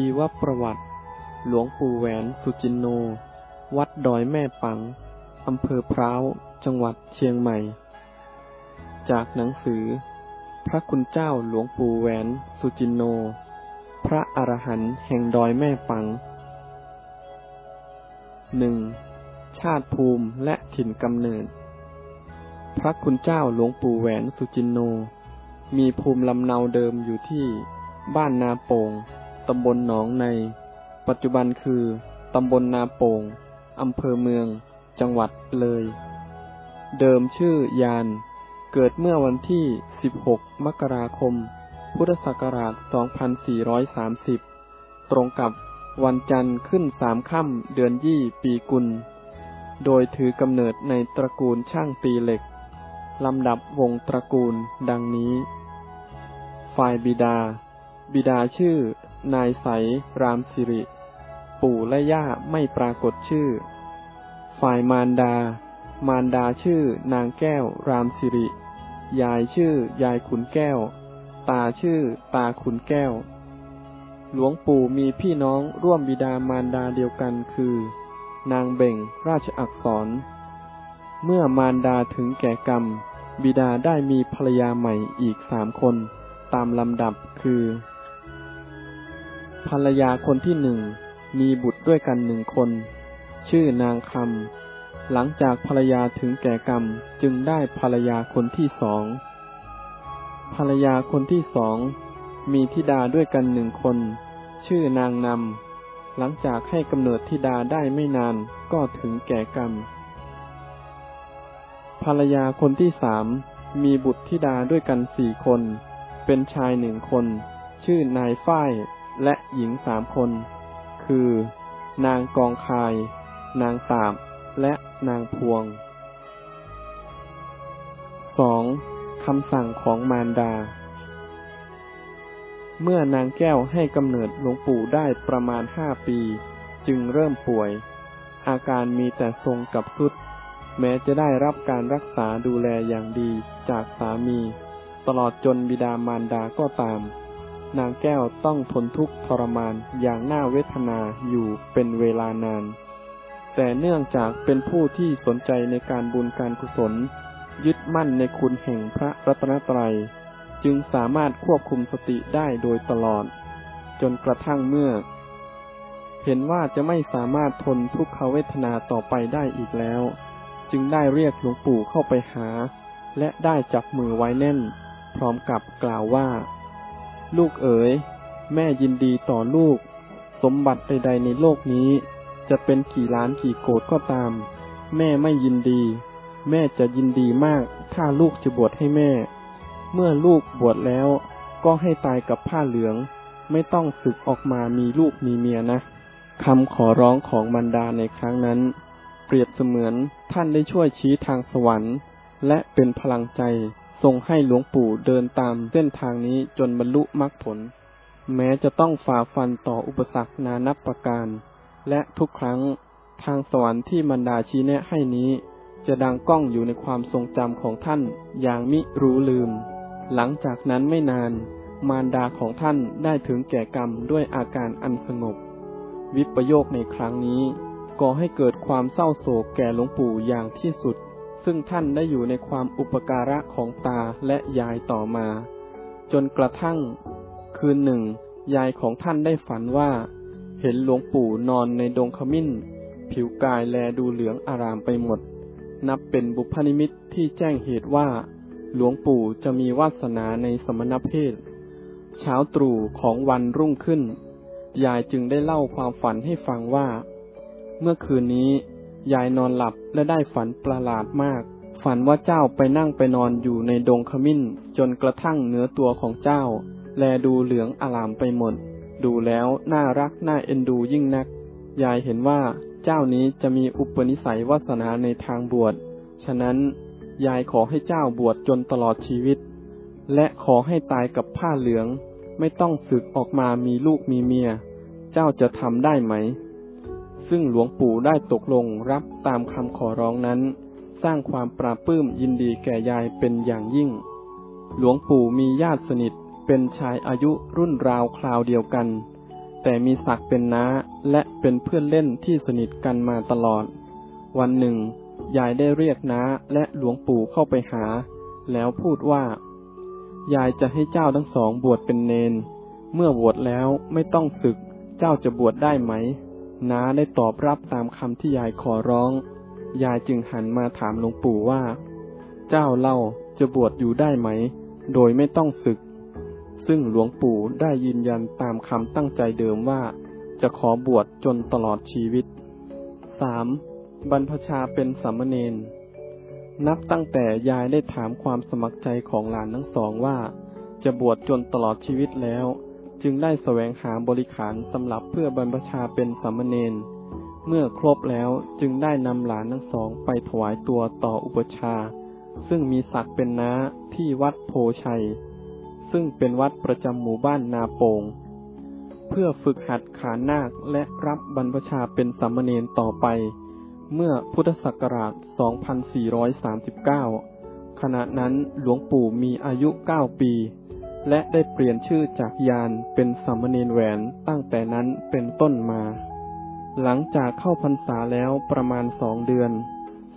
ชีวประวัติ หลวงปู่แหวนสุจินโน วัดดอยแม่ปัง อำเภอพร้าว จังหวัดเชียงใหม่ จากหนังสือ พระคุณเจ้าหลวงปู่แหวนสุจินโน พระอรหันต์แห่งดอยแม่ปังหนึ่งชาติภูมิและถิ่นกำเนิด พระคุณเจ้าหลวงปู่แหวนสุจินโน มีภูมิลำเนาเดิมอยู่ที่บ้านนาโป่ง ตำบลหนองใน ปัจจุบันคือตำบลนาโป่งอำเภอเมือง จังหวัดเลย เดิมชื่อยาน เกิดเมื่อวันที่ 16 มกราคม พุทธศักราช 2430 ตรงกับวันจันทร์ขึ้นสามค่ำเดือนยี่ปีกุล โดยถือกำเนิดในตระกูลช่างตีเหล็ก ลำดับวงตระกูลดังนี้ ฝ่ายบิดา บิดาชื่อ นายใสรามสิริ ปู่และย่าไม่ปรากฏชื่อ ฝ่ายมารดา มารดาชื่อนางแก้วรามสิริ ยายชื่อยายขุนแก้ว ตาชื่อตาขุนแก้ว หลวงปู่มีพี่น้องร่วมบิดามารดาเดียวกันคือ นางเบ่งราชอักษร เมื่อมารดาถึงแก่กรรม บิดาได้มีภรรยาใหม่อีกสามคน ตามลำดับคือ ภรรยาคนที่หนึ่งมีบุตรด้วยกันหนึ่งคน ชื่อนางคำหลังจากภรรยาถึงแก่กรรมจึงได้ภรรยาคนที่สอง ภรรยาคนที่สองมีธิดาด้วยกันหนึ่งคน ชื่อนางนำหลังจากให้กำเนิดธิดาได้ไม่นานก็ถึงแก่กรรม ภรรยาคนที่สามมีบุตรธิดาด้วยกันสี่คน เป็นชายหนึ่งคน ชื่อนายฝ้าย และหญิงสามคน คือ นางกองคาย นางสาบและนางพวงสองคำสั่งของมารดา เมื่อนางแก้วให้กำเนิดหลวงปู่ได้ประมาณห้าปี จึงเริ่มป่วย อาการมีแต่ทรงกับสุด แม้จะได้รับการรักษาดูแลอย่างดีจากสามี ตลอดจนบิดามารดาก็ตาม นางแก้วต้องทนทุกข์ทรมานอย่างน่าเวทนาอยู่เป็นเวลานาน แต่เนื่องจากเป็นผู้ที่สนใจในการบุญการกุศล ยึดมั่นในคุณแห่งพระรัตนตรัย จึงสามารถควบคุมสติได้โดยตลอด จนกระทั่งเมื่อ เห็นว่าจะไม่สามารถทนทุกขเวทนาต่อไปได้อีกแล้ว จึงได้เรียกหลวงปู่เข้าไปหา และได้จับมือไว้แน่น พร้อมกับกล่าวว่า ลูกเอ๋ย แม่ยินดีต่อลูก สมบัติใดๆในโลกนี้ จะเป็นกี่ล้านกี่โกดก็ตาม แม่ไม่ยินดี แม่จะยินดีมาก ถ้าลูกจะบวชให้แม่ เมื่อลูกบวชแล้ว ก็ให้ตายกับผ้าเหลือง ไม่ต้องศึกออกมามีลูกมีเมียนะคำขอร้องของมารดาในครั้งนั้น เปรียบเสมือนท่านได้ช่วยชี้ทางสวรรค์ และเป็นพลังใจ ทรงให้หลวงปู่เดินตามเส้นทางนี้จนบรรลุมรรคผล แม้จะต้องฝ่าฟันต่ออุปสรรคนานับประการ และทุกครั้งทางสวรรค์ที่มารดาชี้แนะให้นี้ จะดังก้องอยู่ในความทรงจำของท่านอย่างมิรู้ลืม หลังจากนั้นไม่นาน มารดาของท่านได้ถึงแก่กรรมด้วยอาการอันสงบ วิปโยคในครั้งนี้ก่อให้เกิดความเศร้าโศกแก่หลวงปู่อย่างที่สุด ซึ่งท่านได้อยู่ในความอุปการะของตาและยายต่อมา จนกระทั่ง คืนหนึ่ง ยายของท่านได้ฝันว่า เห็นหลวงปู่นอนในดงขมิ้น ผิวกายแลดูเหลืองอารามไปหมด นับเป็นบุพนิมิตที่แจ้งเหตุว่า หลวงปู่จะมีวาสนาในสมณเพศ เช้าตรู่ของวันรุ่งขึ้น ยายจึงได้เล่าความฝันให้ฟังว่า เมื่อคืนนี้ ยายนอนหลับและได้ฝันประหลาดมาก ฝันว่าเจ้าไปนั่งไปนอนอยู่ในดงขมิ้น จนกระทั่งเนื้อตัวของเจ้า แลดูเหลืองอลามไปหมด ดูแล้วน่ารักน่าเอ็นดูยิ่งนัก ยายเห็นว่าเจ้านี้จะมีอุปนิสัยวาสนาในทางบวช ฉะนั้นยายขอให้เจ้าบวชจนตลอดชีวิต และขอให้ตายกับผ้าเหลือง ไม่ต้องสึกออกมามีลูกมีเมีย เจ้าจะทำได้ไหม ซึ่งหลวงปู่ได้ตกลงรับตามคำขอร้องนั้น สร้างความปราบปลื้มยินดีแก่ยายเป็นอย่างยิ่ง หลวงปู่มีญาติสนิทเป็นชายอายุรุ่นราวคราวเดียวกัน แต่มีศักดิ์เป็นน้าและเป็นเพื่อนเล่นที่สนิทกันมาตลอด วันหนึ่ง ยายได้เรียกน้าและหลวงปู่เข้าไปหา แล้วพูดว่า ยายจะให้เจ้าทั้งสองบวชเป็นเนน เมื่อบวชแล้วไม่ต้องศึก เจ้าจะบวชได้ไหม น้าได้ตอบรับตามคำที่ยายขอร้อง ยายจึงหันมาถามหลวงปู่ว่า เจ้าเล่าจะบวชอยู่ได้ไหม โดยไม่ต้องศึก ซึ่งหลวงปู่ได้ยืนยันตามคำตั้งใจเดิมว่า จะขอบวชจนตลอดชีวิต 3. บรรพชาเป็นสามเณรนับตั้งแต่ยายได้ถามความสมัครใจของหลานทั้งสองว่า จะบวชจนตลอดชีวิตแล้ว จึงได้แสวงหาบริขารสำหรับเพื่อบรรพชาเป็นสามเณร เมื่อครบแล้วจึงได้นำหลานทั้งสองไปถวายตัวต่ออุปชา ซึ่งมีศักดิ์เป็นน้าที่วัดโพชัย ซึ่งเป็นวัดประจำหมู่บ้านนาโปง เพื่อฝึกหัดขานนาคและรับบรรพชาเป็นสามเณรต่อไป เมื่อพุทธศักราช 2439 ขณะนั้นหลวงปู่มีอายุ 9 ปี และได้เปลี่ยนชื่อจากยานเป็นสามเณรแหวนตั้งแต่นั้นเป็นต้นมา หลังจากเข้าพรรษาแล้วประมาณสองเดือน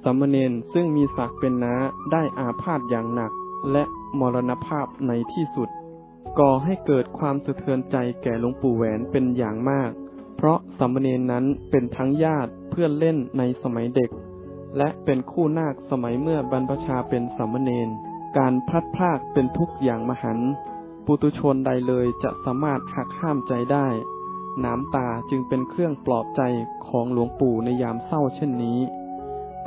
สามเณรซึ่งมีศักดิ์เป็นน้าได้อาพาธอย่างหนัก และมรณภาพในที่สุด ก่อให้เกิดความสะเทือนใจแก่หลวงปู่แหวนเป็นอย่างมาก เพราะสามเณรนั้นเป็นทั้งญาติเพื่อนเล่นในสมัยเด็ก และเป็นคู่นาคสมัยเมื่อบรรพชาเป็นสามเณรการพลัดพรากเป็นทุกข์อย่างมหันต์ ปุตุชนใดเลยจะสามารถหักห้ามใจได้ น้ำตาจึงเป็นเครื่องปลอบใจของหลวงปู่ในยามเศร้าเช่นนี้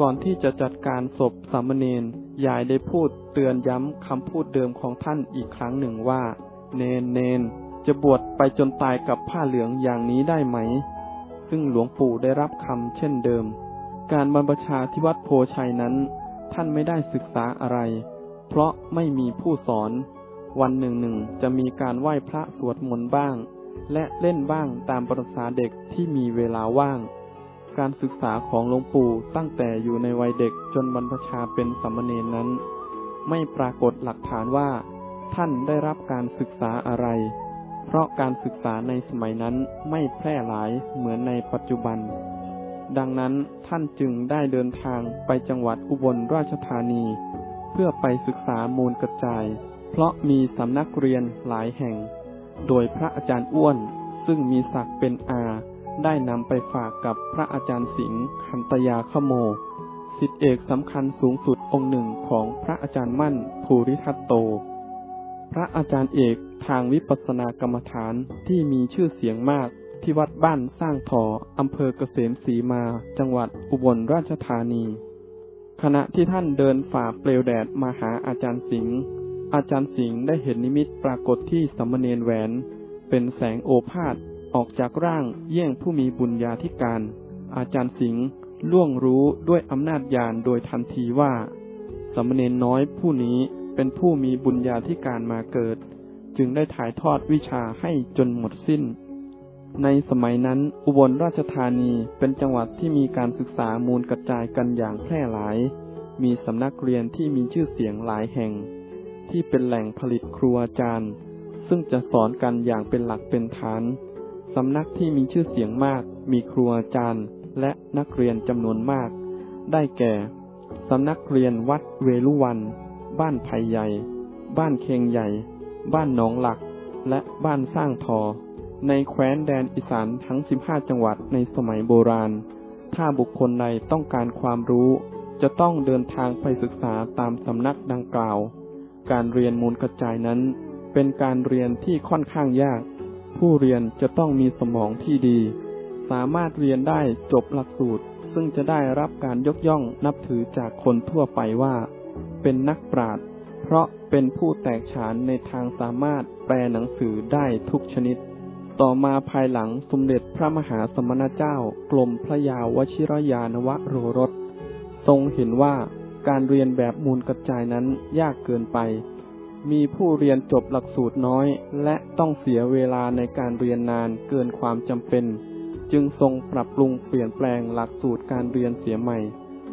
ก่อนที่จะจัดการศพสามเณรยายได้พูดเตือนย้ำคำพูดเดิมของท่านอีกครั้งหนึ่งว่า เนนเนนจะบวชไปจนตายกับผ้าเหลืองอย่างนี้ได้ไหม ซึ่งหลวงปู่ได้รับคำเช่นเดิม การบรรพชาที่วัดโพชัยนั้น ท่านไม่ได้ศึกษาอะไร เพราะไม่มีผู้สอน วันหนึ่งหนึ่งจะมีการไหว้พระสวดมนต์บ้าง และเล่นบ้างตามประษาเด็กที่มีเวลาว่าง การศึกษาของหลวงปู่ตั้งแต่อยู่ในวัยเด็กจนบรรพชาเป็นสัมณเณรนั้น ไม่ปรากฏหลักฐานว่า ท่านได้รับการศึกษาอะไร เพราะการศึกษาในสมัยนั้นไม่แพร่หลายเหมือนในปัจจุบัน ดังนั้นท่านจึงได้เดินทางไปจังหวัดอุบลราชธานี เพื่อไปศึกษามูลกระจาย เพราะมีสำนักเรียนหลายแห่ง โดยพระอาจารย์อ้วน ซึ่งมีศักดิ์เป็นอา ได้นำไปฝากกับพระอาจารย์สิงห์คันตยาขโมสิทธิเอกสำคัญสูงสุดองค์หนึ่งของพระอาจารย์มั่นภูริทัตโต พระอาจารย์เอกทางวิปัสสนากรรมฐานที่มีชื่อเสียงมากที่วัดบ้านสร้างถออำเภอเกษมศรีมา จังหวัดอุบลราชธานี ขณะที่ท่านเดินฝ่าเปลวแดดมาหาอาจารย์สิงห์ อาจารย์สิงห์ได้เห็นนิมิตปรากฏที่สมณเณรแหวน เป็นแสงโอภาษออกจากร่างเยี่ยงผู้มีบุญญาธิการ อาจารย์สิงห์ล่วงรู้ด้วยอำนาจญาณโดยทันทีว่า สมณเณรน้อยผู้นี้เป็นผู้มีบุญญาธิการมาเกิด จึงได้ถ่ายทอดวิชาให้จนหมดสิ้น ในสมัยนั้นอุบลราชธานีเป็นจังหวัดที่มีการศึกษามูลกระจายกันอย่างแพร่หลาย มีสำนักเรียนที่มีชื่อเสียงหลายแห่ง ที่เป็นแหล่งผลิตครูอาจารย์ ซึ่งจะสอนกันอย่างเป็นหลักเป็นฐาน สำนักที่มีชื่อเสียงมาก มีครูอาจารย์ และนักเรียนจำนวนมาก ได้แก่ สำนักเรียนวัดเวลุวัน บ้านไผ่ใหญ่ บ้านเคงใหญ่ บ้านหนองหลัก และบ้านสร้างทอ ในแคว้นแดนอีสานทั้ง 15 จังหวัดในสมัยโบราณ ถ้าบุคคลใดต้องการความรู้จะต้องเดินทางไปศึกษาตามสำนักดังกล่าว การเรียนมูลกระจายนั้น เป็นการเรียนที่ค่อนข้างยาก ผู้เรียนจะต้องมีสมองที่ดี สามารถเรียนได้จบหลักสูตร ซึ่งจะได้รับการยกย่องนับถือจากคนทั่วไปว่า เป็นนักปราชญ์เพราะเป็นผู้แตกฉานในทางสามารถแปลหนังสือได้ทุกชนิด ต่อมาภายหลังสมเด็จพระมหาสมณเจ้ากรมพระยาวชิรยานวโรรส ทรงเห็นว่า การเรียนแบบมูลกระจายนั้นยากเกินไป มีผู้เรียนจบหลักสูตรน้อย และต้องเสียเวลาในการเรียนนานเกินความจำเป็น จึงทรงปรับปรุงเปลี่ยนแปลงหลักสูตรการเรียนเสียใหม่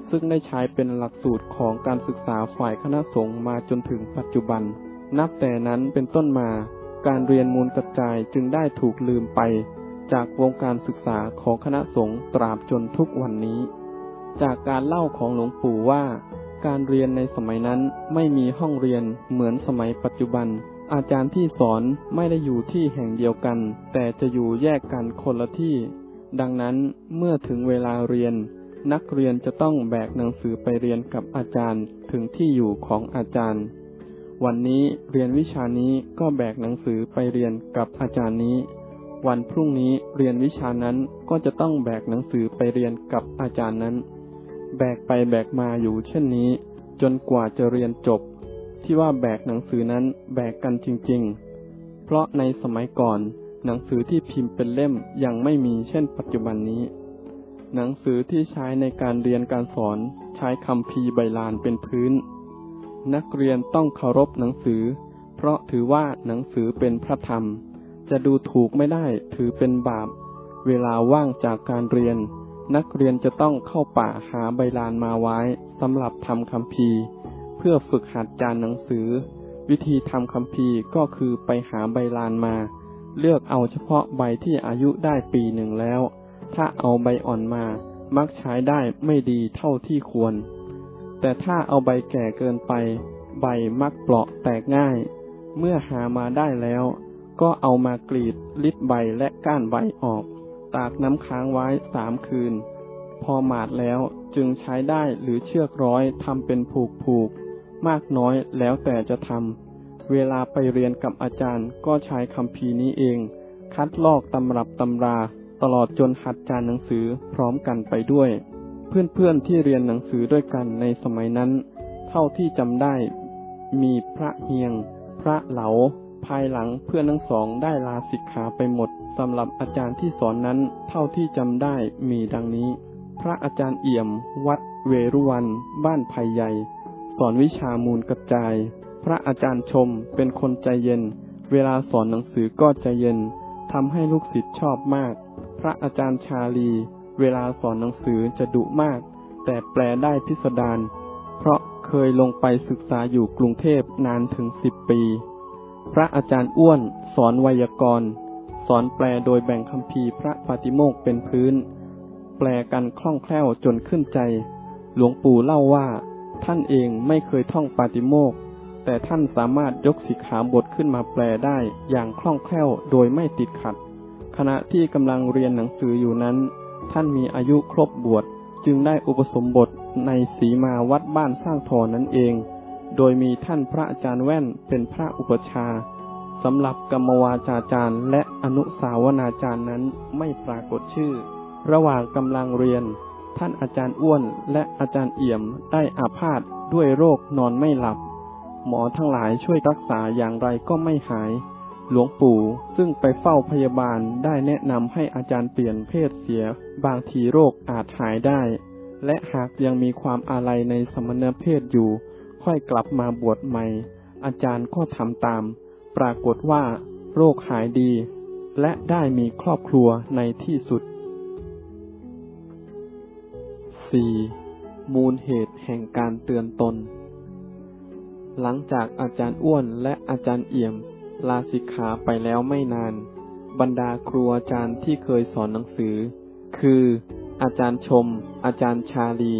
ซึ่งได้ใช้เป็นหลักสูตรของการศึกษาฝ่ายคณะสงฆ์มาจนถึงปัจจุบัน นับแต่นั้นเป็นต้นมา การเรียนมูลกระจายจึงได้ถูกลืมไป จากวงการศึกษาของคณะสงฆ์ตราบจนทุกวันนี้จากการเล่าของหลวงปู่ว่า การเรียนในสมัยนั้นไม่มีห้องเรียนเหมือนสมัยปัจจุบัน อาจารย์ที่สอนไม่ได้อยู่ที่แห่งเดียวกัน แต่จะอยู่แยกกันคนละที่ ดังนั้นเมื่อถึงเวลาเรียน นักเรียนจะต้องแบกหนังสือไปเรียนกับอาจารย์ถึงที่อยู่ของอาจารย์ วันนี้เรียนวิชานี้ก็แบกหนังสือไปเรียนกับอาจารย์นี้ วันพรุ่งนี้เรียนวิชานั้นก็จะต้องแบกหนังสือไปเรียนกับอาจารย์นั้น แบกไปแบกมาอยู่เช่นนี้ จนกว่าจะเรียนจบ ที่ว่าแบกหนังสือนั้นแบกกันจริง ๆ เพราะในสมัยก่อนหนังสือที่พิมพ์เป็นเล่มยังไม่มีเช่นปัจจุบันนี้ หนังสือที่ใช้ในการเรียนการสอนใช้คำพีใบลานเป็นพื้น นักเรียนต้องเคารพหนังสือ เพราะถือว่าหนังสือเป็นพระธรรม จะดูถูกไม่ได้ถือเป็นบาป เวลาว่างจากการเรียน นักเรียนจะต้องเข้าป่าหาใบลานมาไว้สำหรับทำคำพีเพื่อฝึกหัดจานหนังสือ วิธีทำคำพีก็คือไปหาใบลานมา เลือกเอาเฉพาะใบที่อายุได้ปีหนึ่งแล้ว ถ้าเอาใบอ่อนมา มักใช้ได้ไม่ดีเท่าที่ควร แต่ถ้าเอาใบแก่เกินไป ใบมักเปราะแตกง่าย เมื่อหามาได้แล้ว ก็เอามากรีดลิดใบและก้านใบออก ตากน้ำค้างไว้สามคืน พอหมาดแล้วจึงใช้ได้หรือเชือกร้อยทำเป็นผูกผูก มากน้อยแล้วแต่จะทำ เวลาไปเรียนกับอาจารย์ก็ใช้คำพีนี้เอง คัดลอกตำรับตำรา ตลอดจนหัดจานหนังสือพร้อมกันไปด้วย เพื่อนๆที่เรียนหนังสือด้วยกันในสมัยนั้น เท่าที่จำได้ มีพระเฮียง พระเหลา ภายหลังเพื่อนทั้งสองได้ลาสิกขาไปหมดสำหรับอาจารย์ที่สอนนั้นเท่าที่จำได้มีดังนี้ พระอาจารย์เอี่ยม วัด เวรุวัน บ้านไผ่ใหญ่ สอนวิชามูลกระจาย พระอาจารย์ชมเป็นคนใจเย็น เวลาสอนหนังสือก็ใจเย็นทำให้ลูกศิษย์ชอบมาก พระอาจารย์ชาลี เวลาสอนหนังสือจะดุมาก แต่แปลได้พิสดารเพราะเคยลงไปศึกษาอยู่กรุงเทพนานถึงสิบปี พระอาจารย์อ้วน สอนไวยากรณ์ สอนแปลโดยแบ่งคำพีพระปฏิโมกเป็นพื้น แปลกันคล่องแคล่วจนขึ้นใจ หลวงปู่เล่าว่า ท่านเองไม่เคยท่องปาติโมก แต่ท่านสามารถยกสิกขาบทขึ้นมาแปลได้อย่างคล่องแคล่วโดยไม่ติดขัด ขณะที่กำลังเรียนหนังสืออยู่นั้น ท่านมีอายุครบบวชจึงได้อุปสมบทในสีมาวัดบ้านสร้างทอนั่นเอง โดยมีท่านพระอาจารย์แว่นเป็นพระอุปชาสำหรับกรรมวาจาจารย์ และอนุสาวนาจารย์นั้นไม่ปรากฏชื่อ ระหว่างกำลังเรียน ท่านอาจารย์อ้วนและอาจารย์เอี่ยมได้อาพาธด้วยโรคนอนไม่หลับ หมอทั้งหลายช่วยรักษาอย่างไรก็ไม่หาย หลวงปู่ซึ่งไปเฝ้าพยาบาลได้แนะนำให้อาจารย์เปลี่ยนเพศเสีย บางทีโรคอาจหายได้ และหากยังมีความอาลัยในสมณเพศอยู่ ค่อยกลับมาบวชใหม่ อาจารย์ก็ทำตาม ปรากฏว่าโรคหายดี และได้มีครอบครัวในที่สุด 4. มูลเหตุแห่งการเตือนตน หลังจากอาจารย์อ้วนและอาจารย์เอี่ยม ลาสิกขาไปแล้วไม่นาน บรรดาครูอาจารย์ที่เคยสอนหนังสือ คือ อาจารย์ชม อาจารย์ชาลี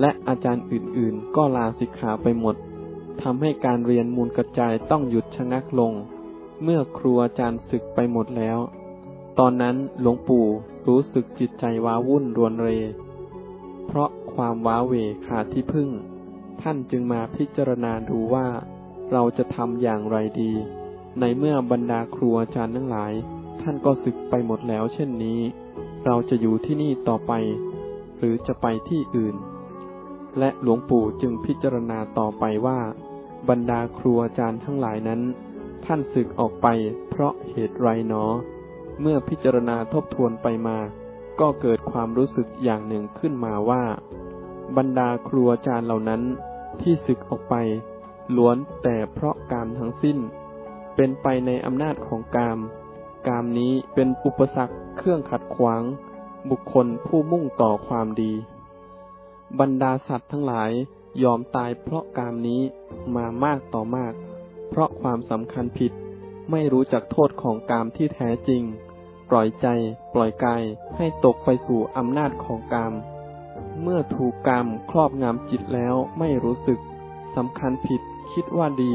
และอาจารย์อื่นๆ ก็ลาสิกขาไปหมดทำให้การเรียนมูลกระจายต้องหยุดชะงักลง เมื่อครูอาจารย์ศึกไปหมดแล้ว ตอนนั้นหลวงปู่รู้สึกจิตใจว้าวุ่นรวนเร เพราะความว้าเหวขาดที่พึ่ง ท่านจึงมาพิจารณาดูว่าเราจะทำอย่างไรดี ในเมื่อบรรดาครูอาจารย์ทั้งหลาย ท่านก็ศึกไปหมดแล้วเช่นนี้ เราจะอยู่ที่นี่ต่อไป หรือจะไปที่อื่น และหลวงปู่จึงพิจารณาต่อไปว่า บรรดาครูอาจารย์ทั้งหลายนั้น ท่านศึกออกไปเพราะเหตุไรเนอ เมื่อพิจารณาทบทวนไปมา ก็เกิดความรู้สึกอย่างหนึ่งขึ้นมาว่า บรรดาครูอาจารย์เหล่านั้น ที่ศึกออกไป ล้วนแต่เพราะกามทั้งสิ้น เป็นไปในอำนาจของกาม กามนี้เป็นอุปสรรคเครื่องขัดขวาง บุคคลผู้มุ่งต่อความดี บรรดาสัตว์ทั้งหลายยอมตายเพราะกามนี้มามากต่อมาก เพราะความสำคัญผิด ไม่รู้จักโทษของกามที่แท้จริง ปล่อยใจ ปล่อยกายให้ตกไปสู่อำนาจของกรรมเมื่อถูกกรรมครอบงำจิตแล้วไม่รู้สึกสำคัญผิด คิดว่าดี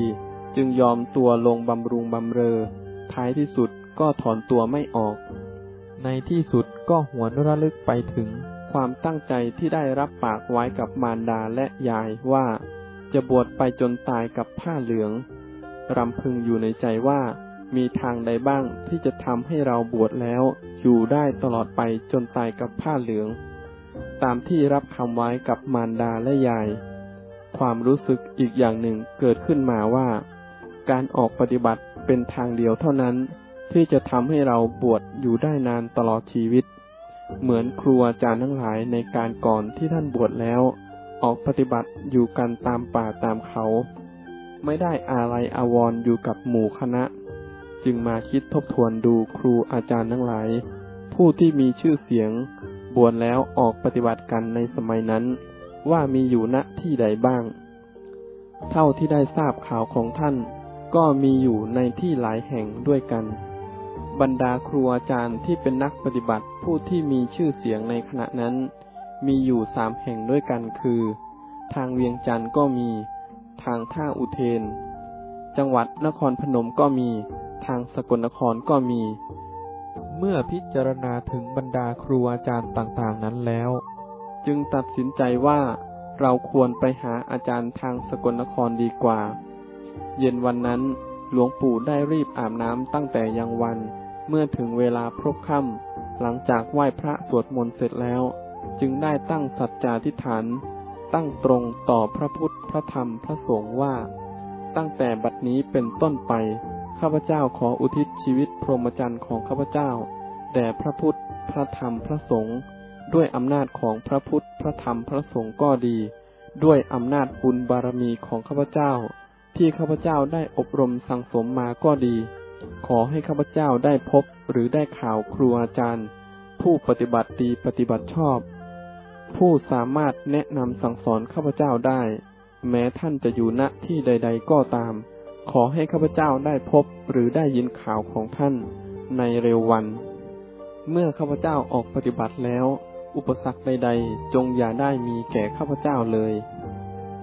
จึงยอมตัวลงบำรุงบำเรอ ท้ายที่สุดก็ถอนตัวไม่ออก ในที่สุดก็หวนระลึกไปถึง ความตั้งใจที่ได้รับปากไว้กับมารดาและยายว่า จะบวชไปจนตายกับผ้าเหลือง รำพึงอยู่ในใจว่า มีทางใดบ้างที่จะทำให้เราบวชแล้ว อยู่ได้ตลอดไปจนตายกับผ้าเหลือง ตามที่รับคำไว้กับมารดาและยาย ความรู้สึกอีกอย่างหนึ่งเกิดขึ้นมาว่า การออกปฏิบัติเป็นทางเดียวเท่านั้น ที่จะทำให้เราบวชอยู่ได้นานตลอดชีวิต เหมือนครูอาจารย์ทั้งหลายในการก่อนที่ท่านบวชแล้ว ออกปฏิบัติอยู่กันตามป่าตามเขา ไม่ได้อาลัยอาวรออยู่กับหมู่คณะ จึงมาคิดทบทวนดูครูอาจารย์ทั้งหลาย ผู้ที่มีชื่อเสียง บวชแล้วออกปฏิบัติกันในสมัยนั้น ว่ามีอยู่ณที่ใดบ้าง เท่าที่ได้ทราบข่าวของท่าน ก็มีอยู่ในที่หลายแห่งด้วยกัน บรรดาครูอาจารย์ที่เป็นนักปฏิบัติ ผู้ที่มีชื่อเสียงในขณะนั้น มีอยู่สามแห่งด้วยกันคือ ทางเวียงจันทร์ก็มี ทางท่าอุเทน จังหวัดนครพนมก็มี ทางสกลนครก็มี เมื่อพิจารณาถึงบรรดาครูอาจารย์ต่างๆนั้นแล้ว จึงตัดสินใจว่าเราควรไปหาอาจารย์ทางสกลนครดีกว่า เย็นวันนั้นหลวงปู่ได้รีบอาบน้ำตั้งแต่ยังวัน เมื่อถึงเวลาพรบค่ำ หลังจากไหว้พระสวดมนต์เสร็จแล้ว จึงได้ตั้งสัจจาธิฐาน ตั้งตรงต่อพระพุทธพระธรรมพระสงฆ์ว่า ตั้งแต่บัดนี้เป็นต้นไป ข้าพเจ้าขออุทิศชีวิตพรหมจรรย์ของข้าพเจ้าแด่พระพุทธพระธรรมพระสงฆ์ด้วยอำนาจของพระพุทธพระธรรมพระสงฆ์ก็ดี ด้วยอำนาจบุญบารมีของข้าพเจ้า ที่ข้าพเจ้าได้อบรมสั่งสมมาก็ดี ขอให้ข้าพเจ้าได้พบหรือได้ข่าวครูอาจารย์ ผู้ปฏิบัติดีปฏิบัติชอบ ผู้สามารถแนะนำสั่งสอนข้าพเจ้าได้ แม้ท่านจะอยู่ณที่ใด ๆ ก็ตาม ขอให้ข้าพเจ้าได้พบหรือได้ยินข่าวของท่านในเร็ววัน เมื่อข้าพเจ้าออกปฏิบัติแล้ว อุปสรรคใด ๆ จงอย่าได้มีแก่ข้าพเจ้าเลย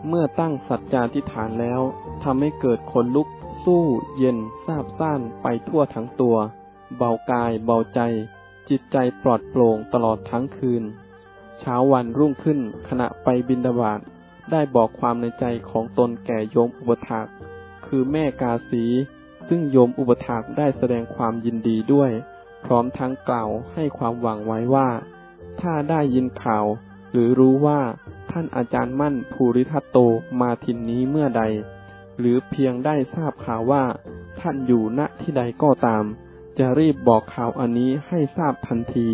เมื่อตั้งสัจจาธิฐานแล้วทำให้เกิดขนลุก สู้เย็นซาบซ่านไปทั่วทั้งตัว เบากายเบาใจ จิตใจปลอดโปร่งตลอดทั้งคืน เช้าวันรุ่งขึ้นขณะไปบินดาบาตได้บอกความในใจของตนแก่โยมอุปถากคือแม่กาสี ซึ่งโยมอุปถากได้แสดงความยินดีด้วย พร้อมทั้งกล่าวให้ความหวังไว้ว่า ถ้าได้ยินข่าว หรือรู้ว่าท่านอาจารย์มั่นภูริทัตโตมาทินนี้เมื่อใด หรือเพียงได้ทราบข่าวว่า ท่านอยู่ณที่ใดก็ตาม จะรีบบอกข่าวอันนี้ให้ทราบทันที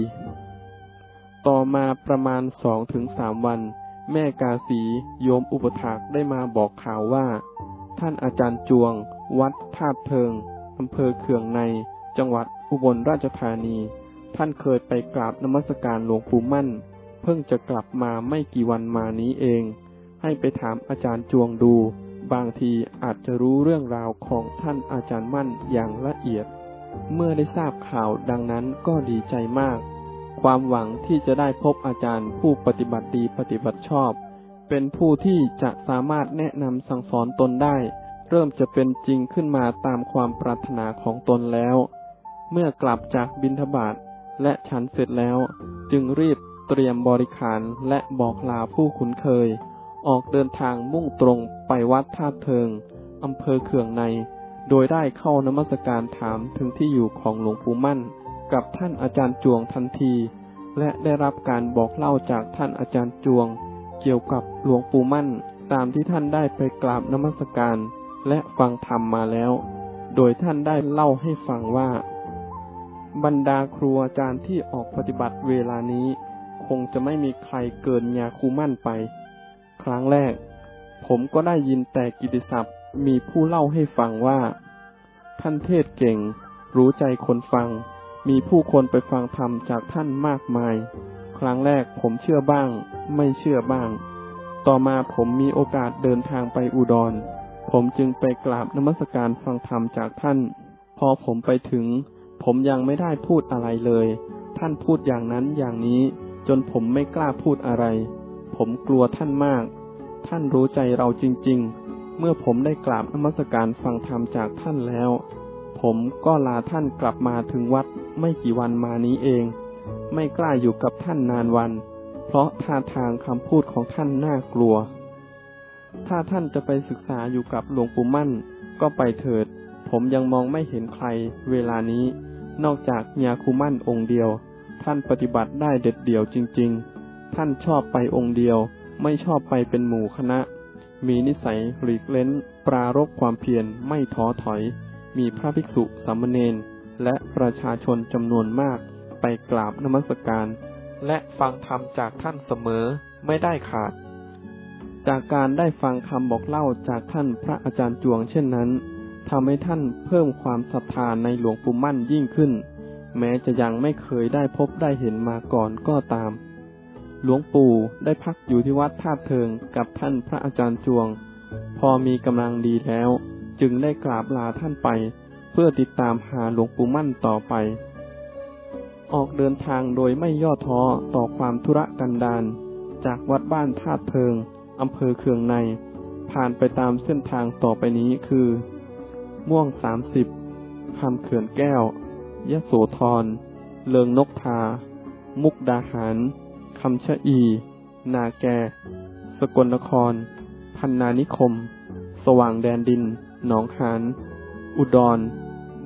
ต่อมาประมาณสองถึงสามวัน แม่กาสีโยมอุปถากได้มาบอกข่าวว่า ท่านอาจารย์จวง วัดธาตุเพิงอำเภอเขื่องใน จังหวัดอุบลราชธานี ท่านเคยไปกราบนมัสการหลวงปู่มั่น เพิ่งจะกลับมาไม่กี่วันมานี้เอง ให้ไปถามอาจารย์จวงดู บางทีอาจจะรู้เรื่องราวของท่านอาจารย์มั่นอย่างละเอียด เมื่อได้ทราบข่าวดังนั้นก็ดีใจมาก ความหวังที่จะได้พบอาจารย์ผู้ปฏิบัติดีปฏิบัติชอบ เป็นผู้ที่จะสามารถแนะนำสั่งสอนตนได้ เริ่มจะเป็นจริงขึ้นมาตามความปรารถนาของตนแล้ว เมื่อกลับจากบินทบาทและฉันเสร็จแล้ว จึงรีบเตรียมบริขารและบอกลาผู้คุ้นเคย ออกเดินทางมุ่งตรงไปวัดท่าเทิง อำเภอเขื่องใน โดยได้เข้านมัสการถามถึงที่อยู่ของหลวงปู่มั่น กับท่านอาจารย์จวงทันที และได้รับการบอกเล่าจากท่านอาจารย์จวง เกี่ยวกับหลวงปู่มั่นตามที่ท่านได้ไปกราบนมัสการ และฟังธรรมมาแล้ว โดยท่านได้เล่าให้ฟังว่า บรรดาครูอาจารย์ที่ออกปฏิบัติเวลานี้ คงจะไม่มีใครเกินยาคูมั่นไป ครั้งแรก ผมก็ได้ยินแต่กิติศัพท์มีผู้เล่าให้ฟังว่า ท่านเทศเก่ง รู้ใจคนฟัง มีผู้คนไปฟังธรรมจากท่านมากมาย ครั้งแรกผมเชื่อบ้าง ไม่เชื่อบ้าง ต่อมาผมมีโอกาสเดินทางไปอุดร ผมจึงไปกราบนมัสการฟังธรรมจากท่าน พอผมไปถึงผผมยังไม่ได้พูดอะไรเลย ท่านพูดอย่างนั้นอย่างนี้ จนผมไม่กล้าพูดอะไร ผมกลัวท่านมาก ท่านรู้ใจเราจริง ๆ เมื่อผมได้กราบนมัสการฟังธรรมจากท่านแล้ว ผมก็ลาท่านกลับมาถึงวัดไม่กี่วันมานี้เอง ไม่กล้าอยู่กับท่านนานวัน เพราะท่าทางคำพูดของท่านน่ากลัว ถ้าท่านจะไปศึกษาอยู่กับหลวงปู่มั่น ก็ไปเถิด ผมยังมองไม่เห็นใครเวลานี้ นอกจากเมียคุมั่นองค์เดียว ท่านปฏิบัติได้เด็ดเดี่ยวจริง ๆ ท่านชอบไปองค์เดียว ไม่ชอบไปเป็นหมู่คณะ มีนิสัยหลีกเล้น ปรารบความเพียรไม่ท้อถอย มีพระภิกษุสามเณรและประชาชนจำนวนมากไปกราบนมัสการ และฟังธรรมจากท่านเสมอไม่ได้ขาด จากการได้ฟังคำบอกเล่าจากท่านพระอาจารย์จวงเช่นนั้นทำให้ท่านเพิ่มความศรัทธาในหลวงปู่มั่นยิ่งขึ้น แม้จะยังไม่เคยได้พบได้เห็นมาก่อนก็ตาม หลวงปู่ได้พักอยู่ที่วัดท่าเทิงกับท่านพระอาจารย์จวง พอมีกำลังดีแล้ว จึงได้กราบลาท่านไป เพื่อติดตามหาหลวงปู่มั่นต่อไป ออกเดินทางโดยไม่ย่อท้อต่อความธุระกันดารจากวัดบ้านท่าเทิงอำเภอเคืองใน ผ่านไปตามเส้นทางต่อไปนี้คือ ม่วงสามสิบคำเขื่อนแก้วยะโสธรเลิงนกทา มุกดาหาร คำชะอี นาแก สกลนคร พันนานิคม สว่างแดนดิน หนองหาน อุดร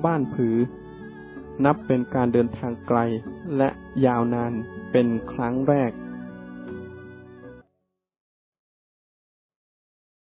บ้านผือ นับเป็นการเดินทางไกลและยาวนานเป็นครั้งแรก